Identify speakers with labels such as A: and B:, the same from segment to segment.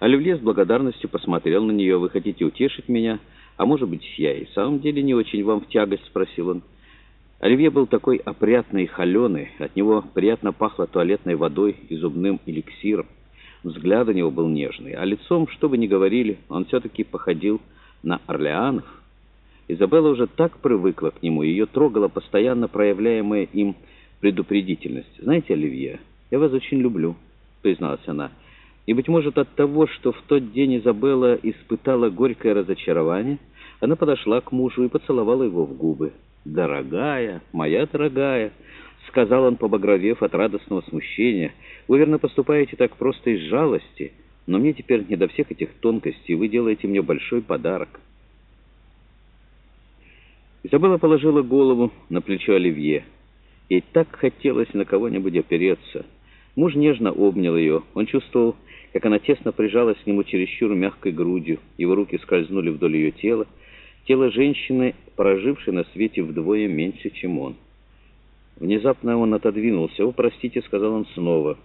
A: Оливье с благодарностью посмотрел на нее. «Вы хотите утешить меня? А может быть, я и в самом деле не очень вам в тягость?» — спросил он. Оливье был такой опрятный и холеный, от него приятно пахло туалетной водой и зубным эликсиром. Взгляд у него был нежный, а лицом, что бы ни говорили, он все-таки походил на Орлеанов. Изабелла уже так привыкла к нему, ее трогала постоянно проявляемая им предупредительность. «Знаете, Оливье, я вас очень люблю», — призналась она. И, быть может, от того, что в тот день Изабелла испытала горькое разочарование, она подошла к мужу и поцеловала его в губы. «Дорогая, моя дорогая», — сказал он, побагровев от радостного смущения, — «вы, верно, поступаете так просто из жалости, но мне теперь не до всех этих тонкостей, вы делаете мне большой подарок». Изабелла положила голову на плечо Оливье. Ей так хотелось на кого-нибудь опереться. Муж нежно обнял ее. Он чувствовал, как она тесно прижалась к нему чересчур мягкой грудью. Его руки скользнули вдоль ее тела. Тело женщины, прожившей на свете вдвое меньше, чем он. Внезапно он отодвинулся. «О, простите», — сказал он снова.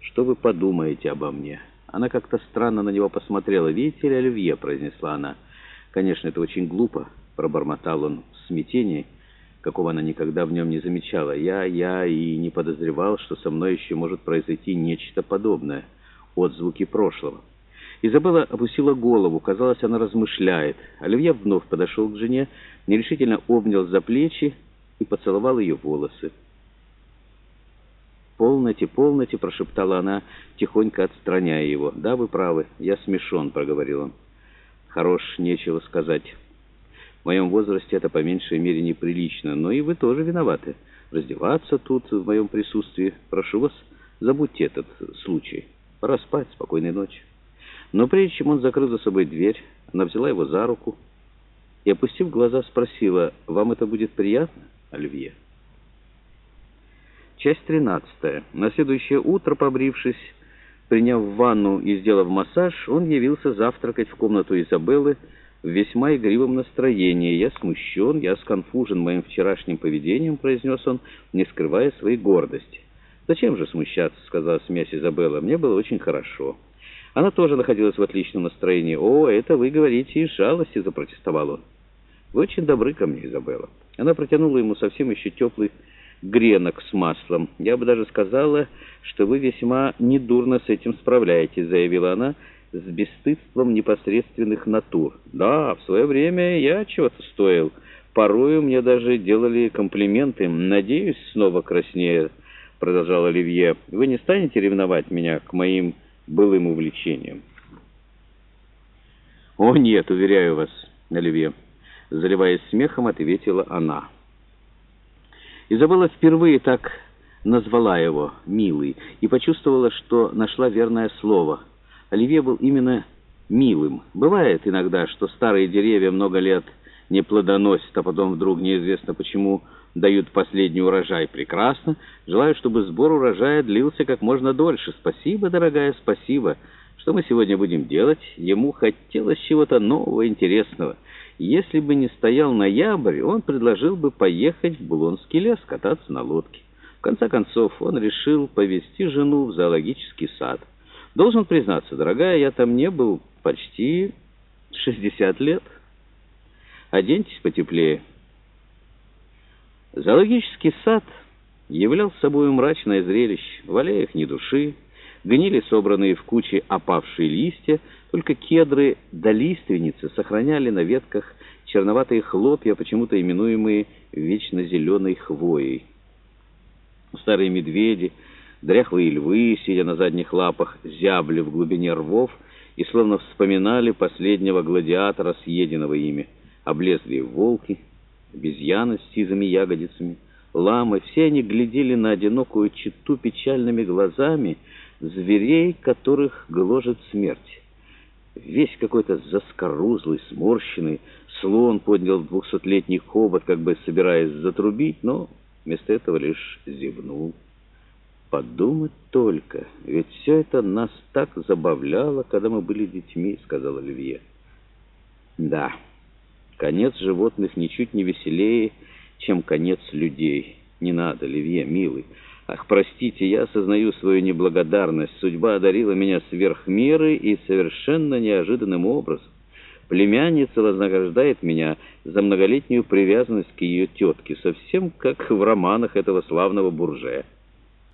A: «Что вы подумаете обо мне?» Она как-то странно на него посмотрела. «Видите ли, Оливье?» — произнесла она. «Конечно, это очень глупо», — пробормотал он в смятении, какого она никогда в нем не замечала. «Я, я и не подозревал, что со мной еще может произойти нечто подобное» отзвуки прошлого. Изабелла опустила голову, казалось, она размышляет. Оливье вновь подошел к жене, нерешительно обнял за плечи и поцеловал ее волосы. «Полноте, полноте!» — прошептала она, тихонько отстраняя его. «Да, вы правы, я смешон», — проговорил он. «Хорош, нечего сказать. В моем возрасте это по меньшей мере неприлично, но и вы тоже виноваты. Раздеваться тут в моем присутствии. Прошу вас, забудьте этот случай». Пора спать, спокойной ночи. Но прежде чем он закрыл за собой дверь, она взяла его за руку и, опустив глаза, спросила, «Вам это будет приятно, Оливье?» Часть тринадцатая. На следующее утро, побрившись, приняв ванну и сделав массаж, он явился завтракать в комнату Изабеллы в весьма игривом настроении. «Я смущен, я сконфужен моим вчерашним поведением», — произнес он, не скрывая своей гордости. «Зачем же смущаться?» — сказала смесь Изабелла. «Мне было очень хорошо». Она тоже находилась в отличном настроении. «О, это вы говорите из жалости», — запротестовал он. «Вы очень добры ко мне, Изабелла». Она протянула ему совсем еще теплый гренок с маслом. «Я бы даже сказала, что вы весьма недурно с этим справляетесь», — заявила она с бесстыдством непосредственных натур. «Да, в свое время я чего-то стоил. Порою мне даже делали комплименты. Надеюсь, снова краснея». — продолжал Оливье, — «вы не станете ревновать меня к моим былым увлечениям?» «О, нет, уверяю вас, Оливье», — заливаясь смехом, ответила она. Изабелла впервые так назвала его «милый» и почувствовала, что нашла верное слово. Оливье был именно милым. Бывает иногда, что старые деревья много лет не плодоносят, а потом вдруг неизвестно почему дают последний урожай. Прекрасно. Желаю, чтобы сбор урожая длился как можно дольше. Спасибо, дорогая, спасибо. Что мы сегодня будем делать? Ему хотелось чего-то нового, интересного. Если бы не стоял ноябрь, он предложил бы поехать в Булонский лес, кататься на лодке. В конце концов, он решил повезти жену в зоологический сад. Должен признаться, дорогая, я там не был почти 60 лет. Оденьтесь потеплее. Зоологический сад являл собой мрачное зрелище. В аллеях ни души, гнили собранные в кучи опавшие листья, только кедры да лиственницы сохраняли на ветках черноватые хлопья, почему-то именуемые вечно зеленой хвоей. Старые медведи, дряхлые львы, сидя на задних лапах, зябли в глубине рвов и словно вспоминали последнего гладиатора, съеденного ими. Облезлые волки — обезьяны с сизыми ягодицами, ламы, все они глядели на одинокую читу печальными глазами зверей, которых гложет смерть. Весь какой-то заскорузлый, сморщенный, слон поднял двухсотлетний хобот, как бы собираясь затрубить, но вместо этого лишь зевнул. «Подумать только, ведь все это нас так забавляло, когда мы были детьми», — сказал Оливье. «Да». Конец животных ничуть не веселее, чем конец людей. Не надо, Левье, милый. Ах, простите, я осознаю свою неблагодарность. Судьба одарила меня сверх меры и совершенно неожиданным образом. Племянница вознаграждает меня за многолетнюю привязанность к ее тетке, совсем как в романах этого славного буржея.